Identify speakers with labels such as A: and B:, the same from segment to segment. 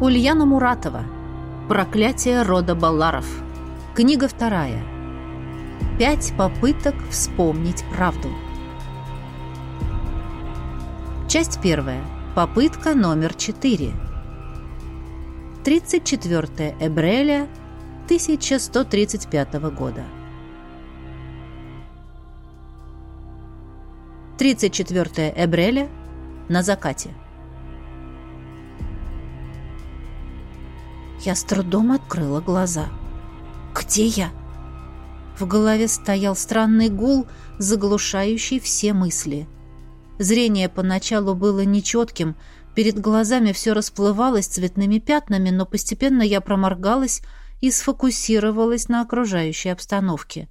A: Ульяна Муратова. Проклятие рода Балларов. Книга вторая. Пять попыток вспомнить правду. Часть первая. Попытка номер четыре. 34 Эбреля 1135 года. 34 Эбреля на закате. Я с трудом открыла глаза. «Где я?» В голове стоял странный гул, заглушающий все мысли. Зрение поначалу было нечетким, перед глазами все расплывалось цветными пятнами, но постепенно я проморгалась и сфокусировалась на окружающей обстановке.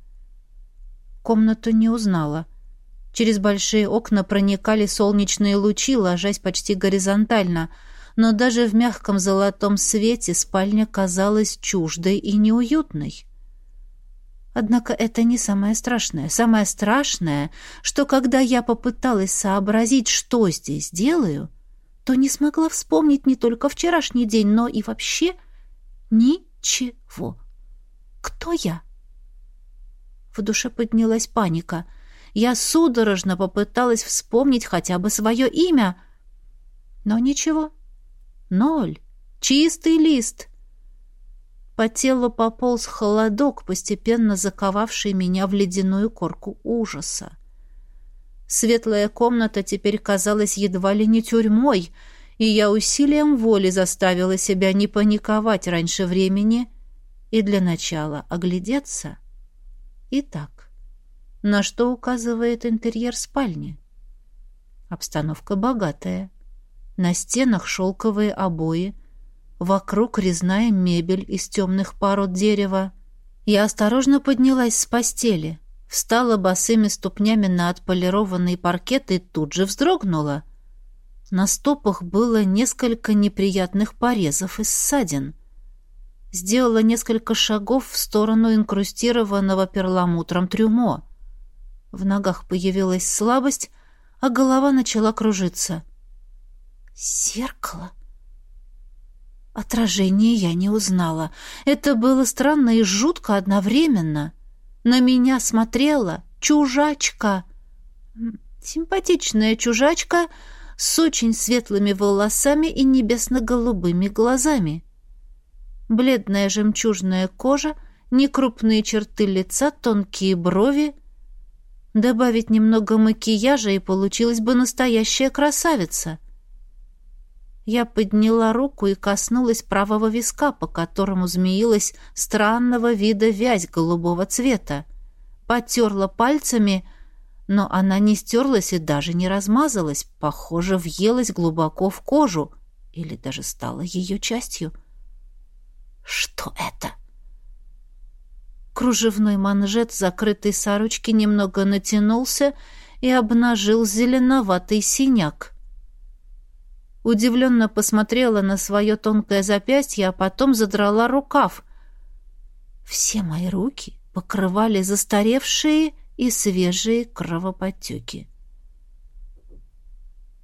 A: Комнату не узнала. Через большие окна проникали солнечные лучи, ложась почти горизонтально — но даже в мягком золотом свете спальня казалась чуждой и неуютной. Однако это не самое страшное. Самое страшное, что когда я попыталась сообразить, что здесь делаю, то не смогла вспомнить не только вчерашний день, но и вообще ничего. Кто я? В душе поднялась паника. Я судорожно попыталась вспомнить хотя бы свое имя, но ничего. Ноль. Чистый лист. По телу пополз холодок, постепенно заковавший меня в ледяную корку ужаса. Светлая комната теперь казалась едва ли не тюрьмой, и я усилием воли заставила себя не паниковать раньше времени и для начала оглядеться. Итак, на что указывает интерьер спальни? Обстановка богатая. На стенах шелковые обои, вокруг резная мебель из темных пород дерева. Я осторожно поднялась с постели, встала босыми ступнями на отполированный паркет и тут же вздрогнула. На стопах было несколько неприятных порезов и ссадин. Сделала несколько шагов в сторону инкрустированного перламутром трюмо. В ногах появилась слабость, а голова начала кружиться — Зеркало? Отражение я не узнала. Это было странно и жутко одновременно. На меня смотрела чужачка. Симпатичная чужачка с очень светлыми волосами и небесно-голубыми глазами. Бледная жемчужная кожа, некрупные черты лица, тонкие брови. Добавить немного макияжа, и получилась бы настоящая красавица — я подняла руку и коснулась правого виска, по которому змеилась странного вида вязь голубого цвета. Потерла пальцами, но она не стерлась и даже не размазалась, похоже, въелась глубоко в кожу или даже стала ее частью. Что это? Кружевной манжет закрытой сорочки немного натянулся и обнажил зеленоватый синяк удивленно посмотрела на свое тонкое запястье, а потом задрала рукав. Все мои руки покрывали застаревшие и свежие кровоподтеки.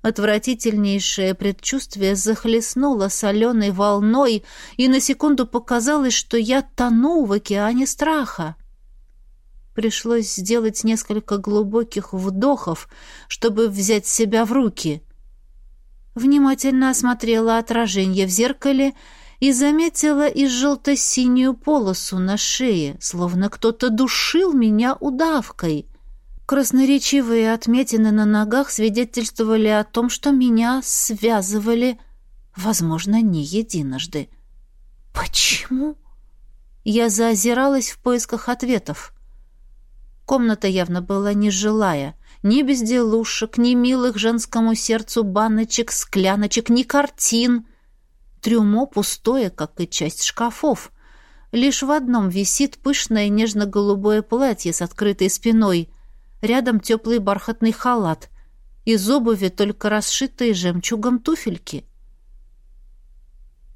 A: Отвратительнейшее предчувствие захлестнуло соленой волной, и на секунду показалось, что я тону в океане страха. Пришлось сделать несколько глубоких вдохов, чтобы взять себя в руки — внимательно осмотрела отражение в зеркале и заметила и желто-синюю полосу на шее, словно кто-то душил меня удавкой. Красноречивые отметины на ногах свидетельствовали о том, что меня связывали, возможно, не единожды. Почему? Я заозиралась в поисках ответов. Комната явно была нежилая — ни безделушек, ни милых женскому сердцу баночек, скляночек, ни картин. Трюмо пустое, как и часть шкафов. Лишь в одном висит пышное нежно-голубое платье с открытой спиной. Рядом теплый бархатный халат. Из обуви только расшитые жемчугом туфельки.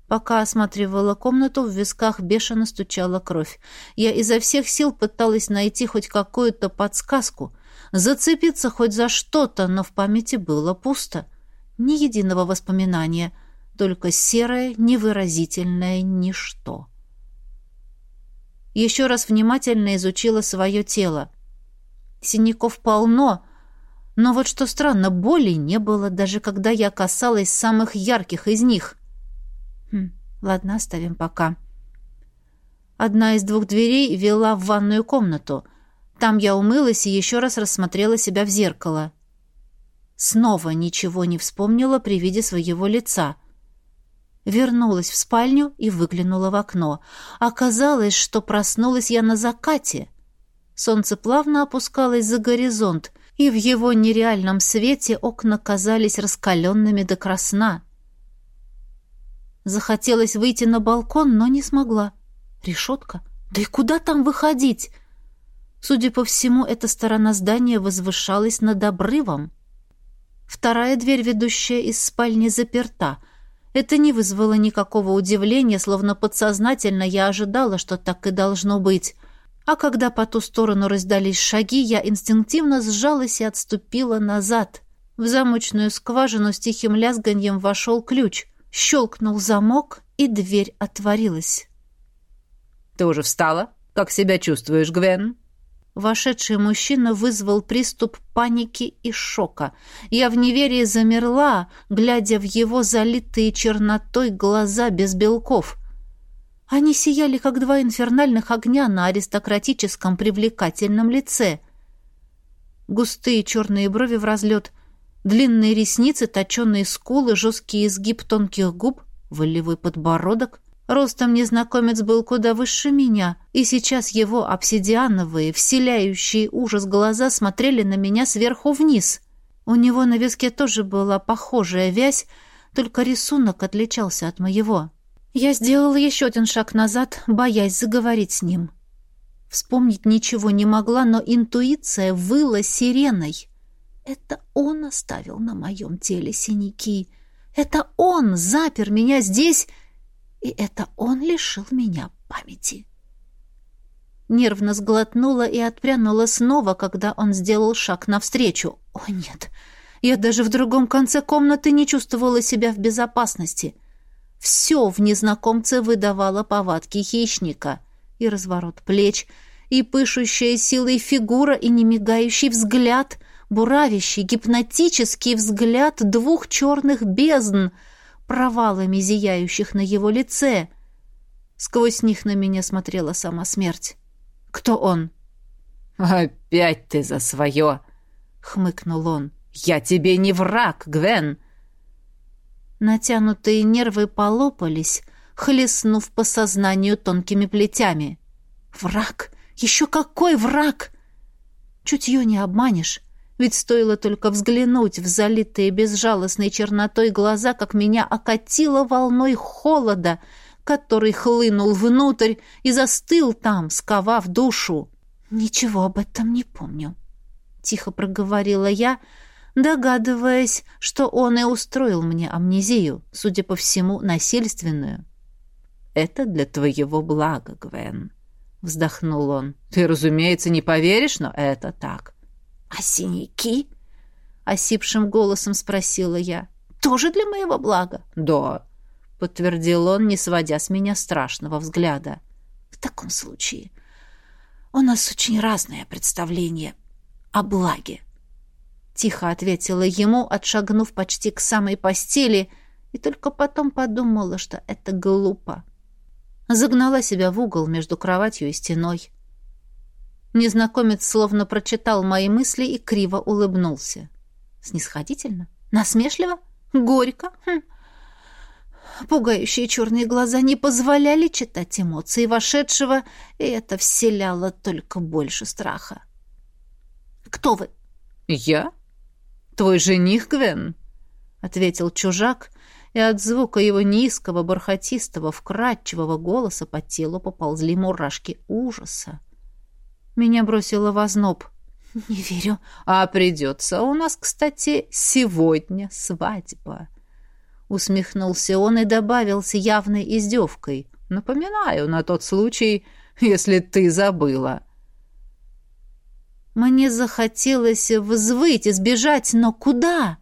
A: Пока осматривала комнату, в висках бешено стучала кровь. Я изо всех сил пыталась найти хоть какую-то подсказку — зацепиться хоть за что-то, но в памяти было пусто. Ни единого воспоминания. только серое, невыразительное ничто. Еще раз внимательно изучила свое тело. Синяков полно, но вот что странно, боли не было, даже когда я касалась самых ярких из них. Хм, ладно, оставим пока. Одна из двух дверей вела в ванную комнату. Там я умылась и еще раз рассмотрела себя в зеркало. Снова ничего не вспомнила при виде своего лица. Вернулась в спальню и выглянула в окно. Оказалось, что проснулась я на закате. Солнце плавно опускалось за горизонт, и в его нереальном свете окна казались раскаленными до красна. Захотелось выйти на балкон, но не смогла. Решетка? Да и куда там выходить? Судя по всему, эта сторона здания возвышалась над обрывом. Вторая дверь, ведущая из спальни, заперта. Это не вызвало никакого удивления, словно подсознательно я ожидала, что так и должно быть. А когда по ту сторону раздались шаги, я инстинктивно сжалась и отступила назад. В замочную скважину с тихим лязганьем вошел ключ. Щелкнул замок, и дверь отворилась.
B: «Ты уже встала? Как себя чувствуешь, Гвен?»
A: Вошедший мужчина вызвал приступ паники и шока. Я в неверии замерла, глядя в его залитые чернотой глаза без белков. Они сияли, как два инфернальных огня на аристократическом привлекательном лице. Густые черные брови в разлет, длинные ресницы, точеные скулы, жесткий изгиб тонких губ, волевой подбородок — Ростом незнакомец был куда выше меня, и сейчас его обсидиановые, вселяющие ужас глаза смотрели на меня сверху вниз. У него на виске тоже была похожая вязь, только рисунок отличался от моего. Я сделала еще один шаг назад, боясь заговорить с ним. Вспомнить ничего не могла, но интуиция выла сиреной. Это он оставил на моем теле синяки. Это он запер меня здесь и это он лишил меня памяти. Нервно сглотнула и отпрянула снова, когда он сделал шаг навстречу. О, нет! Я даже в другом конце комнаты не чувствовала себя в безопасности. Все в незнакомце выдавало повадки хищника. И разворот плеч, и пышущая силой фигура, и немигающий взгляд, буравящий, гипнотический взгляд двух черных бездн — провалами зияющих на его лице. Сквозь них на меня смотрела сама смерть. «Кто он?»
B: «Опять ты за свое!» — хмыкнул он. «Я тебе не враг, Гвен!»
A: Натянутые нервы полопались, хлестнув по сознанию тонкими плетями. «Враг! Еще какой враг!» Чутье не обманешь. Ведь стоило только взглянуть в залитые безжалостной чернотой глаза, как меня окатило волной холода, который хлынул внутрь и застыл там, сковав душу. «Ничего об этом не помню», — тихо проговорила я, догадываясь, что он и устроил мне амнезию, судя по всему, насильственную.
B: «Это для твоего блага, Гвен», — вздохнул он. «Ты, разумеется, не поверишь, но это так.
A: «А синяки?» — осипшим голосом спросила я. «Тоже для моего блага?»
B: «Да», — подтвердил он, не сводя с меня страшного взгляда.
A: «В таком случае у нас очень разное представление о благе», — тихо ответила ему, отшагнув почти к самой постели, и только потом подумала, что это глупо. Загнала себя в угол между кроватью и стеной. Незнакомец словно прочитал мои мысли и криво улыбнулся. Снисходительно? Насмешливо? Горько? Хм. Пугающие черные глаза не позволяли читать эмоции вошедшего, и это вселяло только больше страха. «Кто вы?»
B: «Я? Твой жених, Гвен?» — ответил чужак, и от звука его низкого, бархатистого, вкрадчивого голоса по телу поползли мурашки ужаса. Меня бросило в озноб.
A: «Не верю».
B: «А придется. У нас, кстати, сегодня свадьба». Усмехнулся он и добавил с явной издевкой. «Напоминаю, на тот случай, если ты забыла».
A: Мне захотелось взвыть и сбежать, но куда?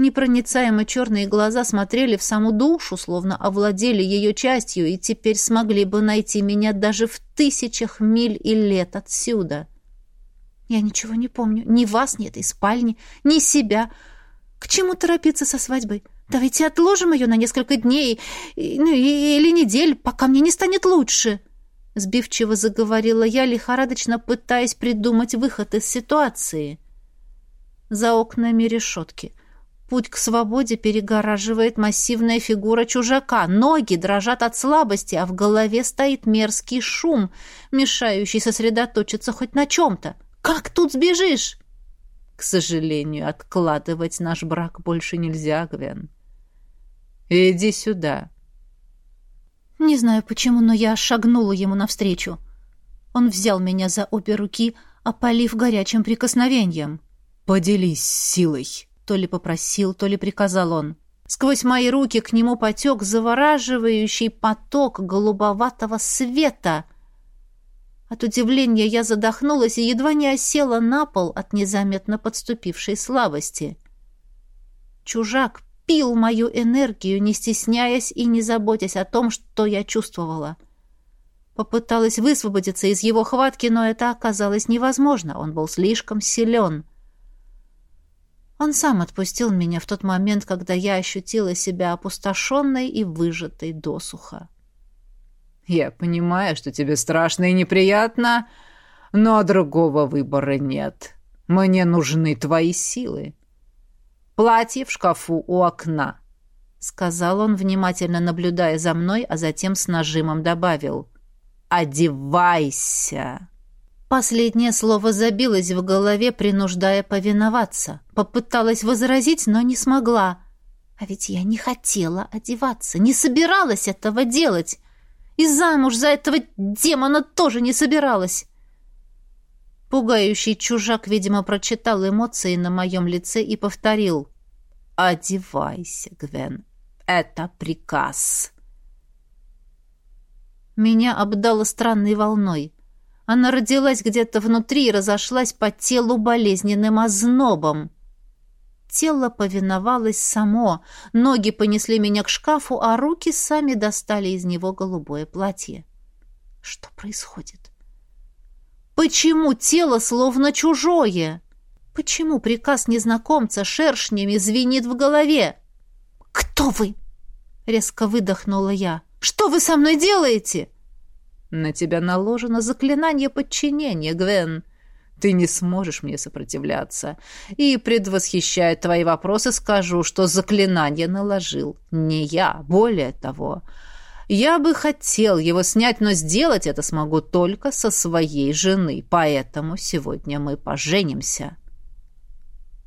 A: Непроницаемо черные глаза смотрели в саму душу, словно овладели ее частью, и теперь смогли бы найти меня даже в тысячах миль и лет отсюда. Я ничего не помню. Ни вас, ни этой спальни, ни себя. К чему торопиться со свадьбой? Давайте отложим ее на несколько дней ну, или недель, пока мне не станет лучше. Сбивчиво заговорила я, лихорадочно пытаясь придумать выход из ситуации. За окнами решетки. Путь к свободе перегораживает массивная фигура чужака. Ноги дрожат от слабости, а в голове стоит мерзкий шум, мешающий сосредоточиться хоть на чем-то. «Как тут сбежишь?»
B: «К сожалению, откладывать наш брак больше нельзя, Гвен. Иди сюда».
A: Не знаю почему, но я шагнула ему навстречу. Он взял меня за обе руки, опалив горячим прикосновением.
B: «Поделись силой»,
A: то ли попросил, то ли приказал он. Сквозь мои руки к нему потек завораживающий поток голубоватого света. От удивления я задохнулась и едва не осела на пол от незаметно подступившей слабости. Чужак пил мою энергию, не стесняясь и не заботясь о том, что я чувствовала. Попыталась высвободиться из его хватки, но это оказалось невозможно. Он был слишком силен. Он сам отпустил меня в тот момент, когда я ощутила себя опустошенной и выжатой досуха.
B: «Я понимаю, что тебе страшно и неприятно, но другого выбора нет. Мне нужны твои силы. Платье в шкафу у окна», — сказал он, внимательно наблюдая за мной, а затем с нажимом добавил. «Одевайся!»
A: Последнее слово забилось в голове, принуждая повиноваться. Попыталась возразить, но не смогла. А ведь я не хотела одеваться, не собиралась этого делать. И замуж за этого демона тоже не собиралась. Пугающий чужак, видимо, прочитал эмоции на моем лице и повторил. «Одевайся, Гвен. Это приказ». Меня обдало странной волной. Она родилась где-то внутри и разошлась по телу болезненным ознобом. Тело повиновалось само, ноги понесли меня к шкафу, а руки сами достали из него голубое платье. Что происходит? Почему тело словно чужое? Почему приказ незнакомца шершнями звенит в голове? «Кто вы?» — резко выдохнула я. «Что вы со мной делаете?»
B: На тебя наложено заклинание подчинения, Гвен. Ты не сможешь мне сопротивляться. И, предвосхищая твои вопросы, скажу, что заклинание наложил не я. Более того, я бы хотел его снять, но сделать это смогу только со своей жены. Поэтому сегодня мы поженимся.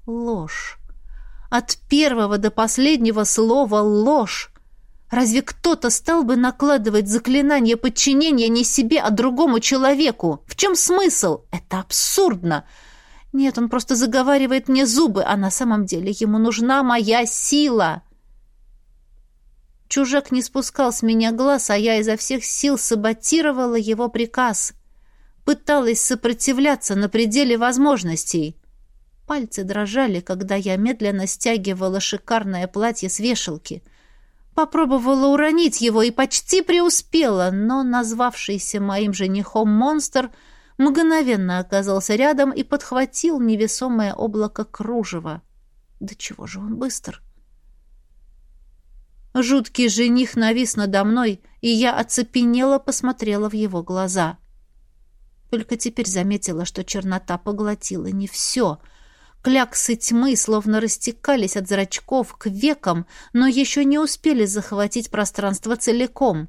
A: Ложь. От первого до последнего слова ложь. Разве кто-то стал бы накладывать заклинание подчинения не себе, а другому человеку? В чем смысл? Это абсурдно. Нет, он просто заговаривает мне зубы, а на самом деле ему нужна моя сила. Чужак не спускал с меня глаз, а я изо всех сил саботировала его приказ. Пыталась сопротивляться на пределе возможностей. Пальцы дрожали, когда я медленно стягивала шикарное платье с вешалки — Попробовала уронить его и почти преуспела, но назвавшийся моим женихом монстр мгновенно оказался рядом и подхватил невесомое облако кружева. Да чего же он быстр! Жуткий жених навис надо мной, и я оцепенела посмотрела в его глаза. Только теперь заметила, что чернота поглотила не все — Кляксы тьмы словно растекались от зрачков к векам, но еще не успели захватить пространство целиком.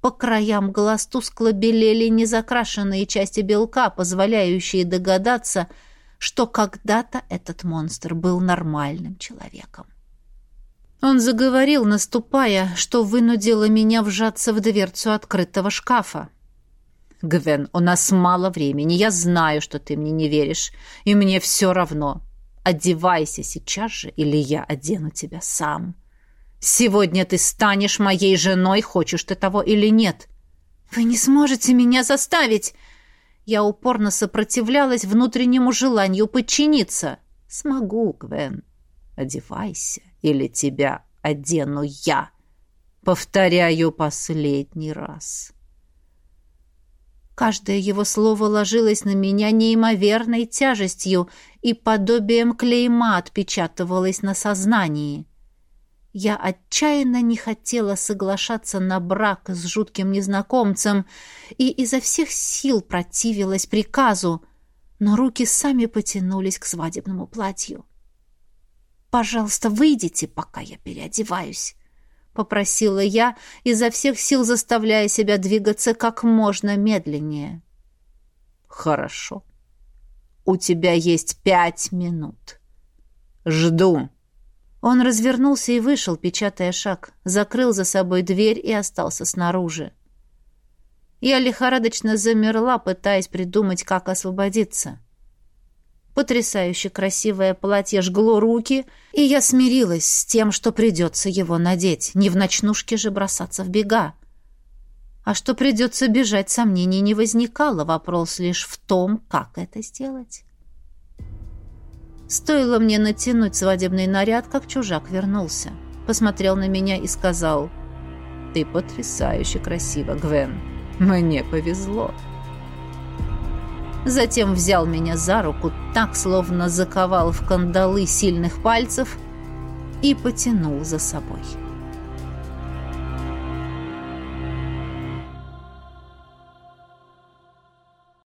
A: По краям глаз тускло белели незакрашенные части белка, позволяющие догадаться, что когда-то этот монстр был нормальным человеком. Он заговорил, наступая, что вынудило меня вжаться в дверцу открытого шкафа.
B: Гвен, у нас мало времени. Я знаю, что ты мне не веришь, и мне все равно. Одевайся сейчас же, или я одену тебя сам. Сегодня ты станешь моей женой, хочешь ты того или нет.
A: Вы не сможете меня заставить. Я упорно сопротивлялась внутреннему желанию подчиниться.
B: Смогу, Гвен. Одевайся, или тебя одену я. Повторяю последний раз.
A: Каждое его слово ложилось на меня неимоверной тяжестью и подобием клейма отпечатывалось на сознании. Я отчаянно не хотела соглашаться на брак с жутким незнакомцем и изо всех сил противилась приказу, но руки сами потянулись к свадебному платью. «Пожалуйста, выйдите, пока я переодеваюсь», — попросила я, изо всех сил заставляя себя двигаться как можно медленнее.
B: «Хорошо. У тебя есть пять минут. Жду».
A: Он развернулся и вышел, печатая шаг, закрыл за собой дверь и остался снаружи. Я лихорадочно замерла, пытаясь придумать, как освободиться. Потрясающе красивое платье жгло руки, и я смирилась с тем, что придется его надеть, не в ночнушке же бросаться в бега. А что придется бежать, сомнений не возникало, вопрос лишь в том, как это сделать. Стоило мне натянуть свадебный наряд, как чужак вернулся. Посмотрел на меня и сказал, «Ты потрясающе красива, Гвен. Мне повезло». Затем взял меня за руку, так, словно заковал в кандалы сильных пальцев, и потянул за собой.